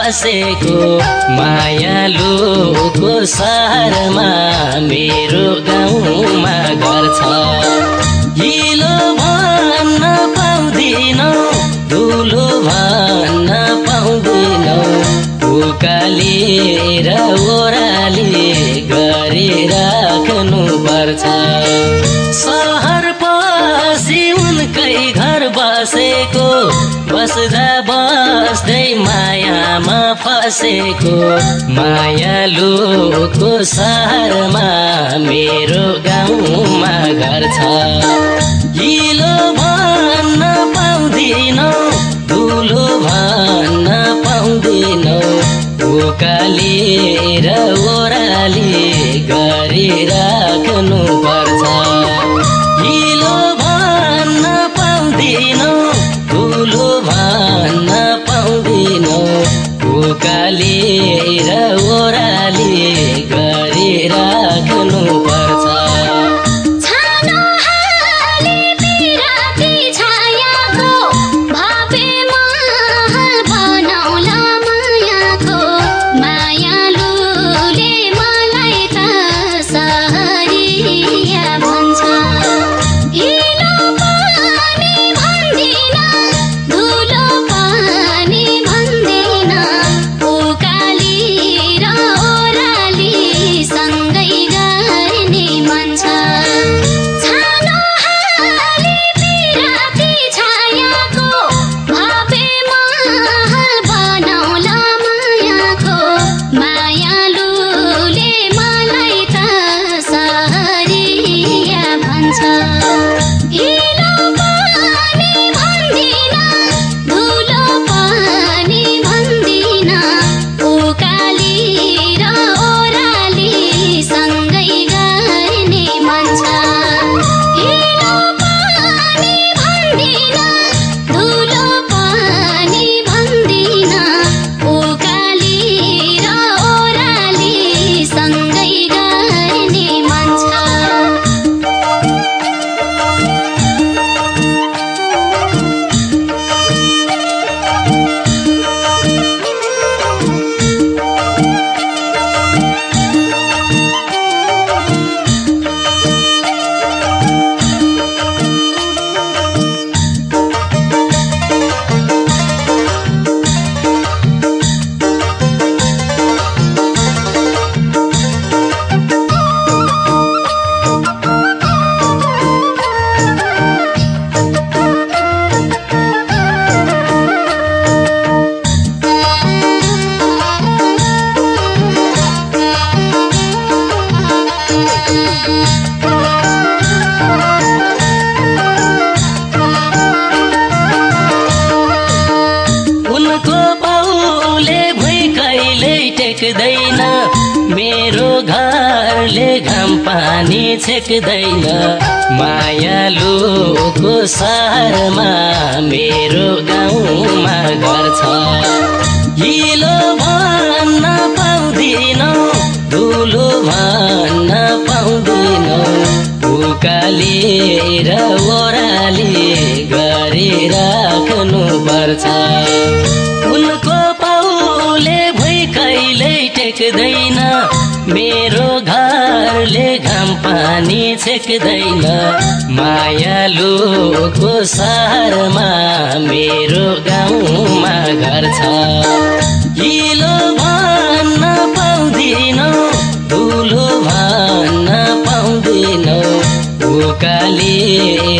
फसेको मायालुको सहरमा मेरो गाउँमा घर छ। हिलो भन्न पाउँदिनौ धुलो भन्न पाउँदिनौ। उकाली र बसेको बस्दा बस्दै मायामा फसेको। मायालुको सहरमा मेरो गाउँमा घर छ। हिलो भन्न पाउँदिनौ धुलो भन्न पाउँदिनौ। उकाली र ओह्राली पानी छेक्दैन। मायालुको सहरमा मेरो गाउँमा घर छ। हिलो भन्न पाउँदिनौ धुलो भन्न र ओह्राली गरिराख्नु पर्छ। उनको पाउले भुइँ कहिल्यै टेक्दैन। मेरो घरले घाम पानी छेक्दैन। मायालुको सहरमा मेरो गाउँमा घर छ। हिलो भन्न पाउँदिनौ धुलो भन्न पाउँदिनौ। उकाली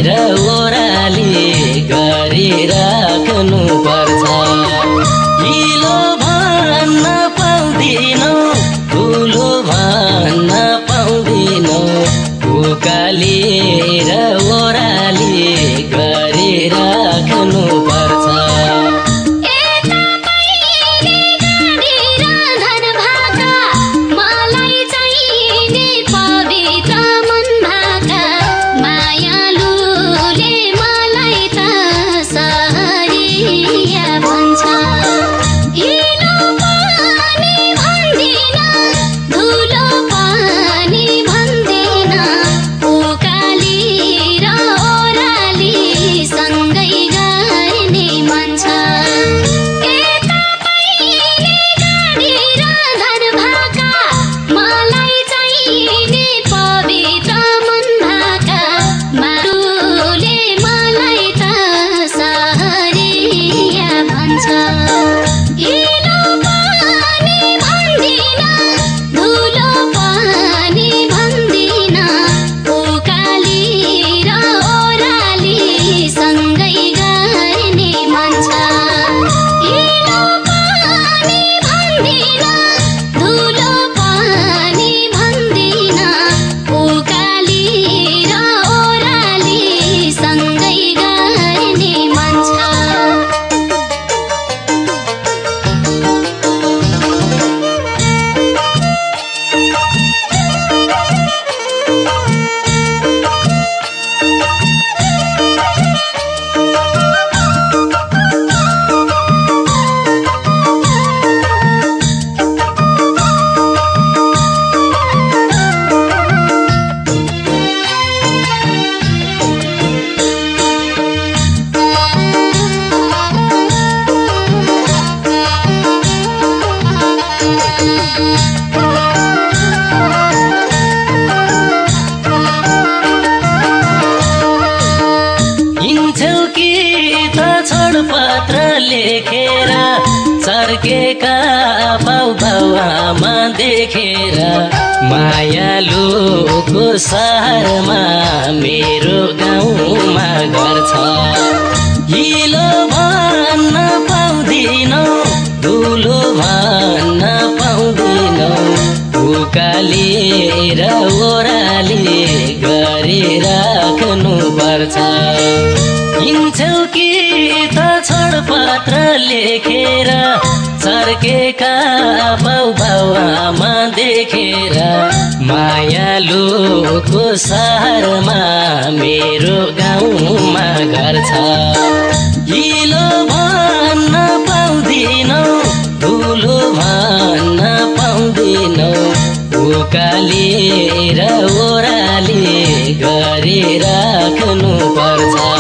र ओह्राली उकाली लेखेर सर्केका बाउ बाउ आमा देखेर मायालुको सहरमा मेरो गाउँमा घर छ। हिलो भन्न पाउँदिनौ धुलो भन्न पाउँदिनौ उकालेर छोडपत्र लेखेर सर्केका बाउ देखेर मायालुको सहरमा मेरो गाउँमा घर छ। हिलो भन्न पाउँदिनौ धुलो भन्न पाउँदिनौ उकालेर ओह्राली गरिराख्नु पर्छ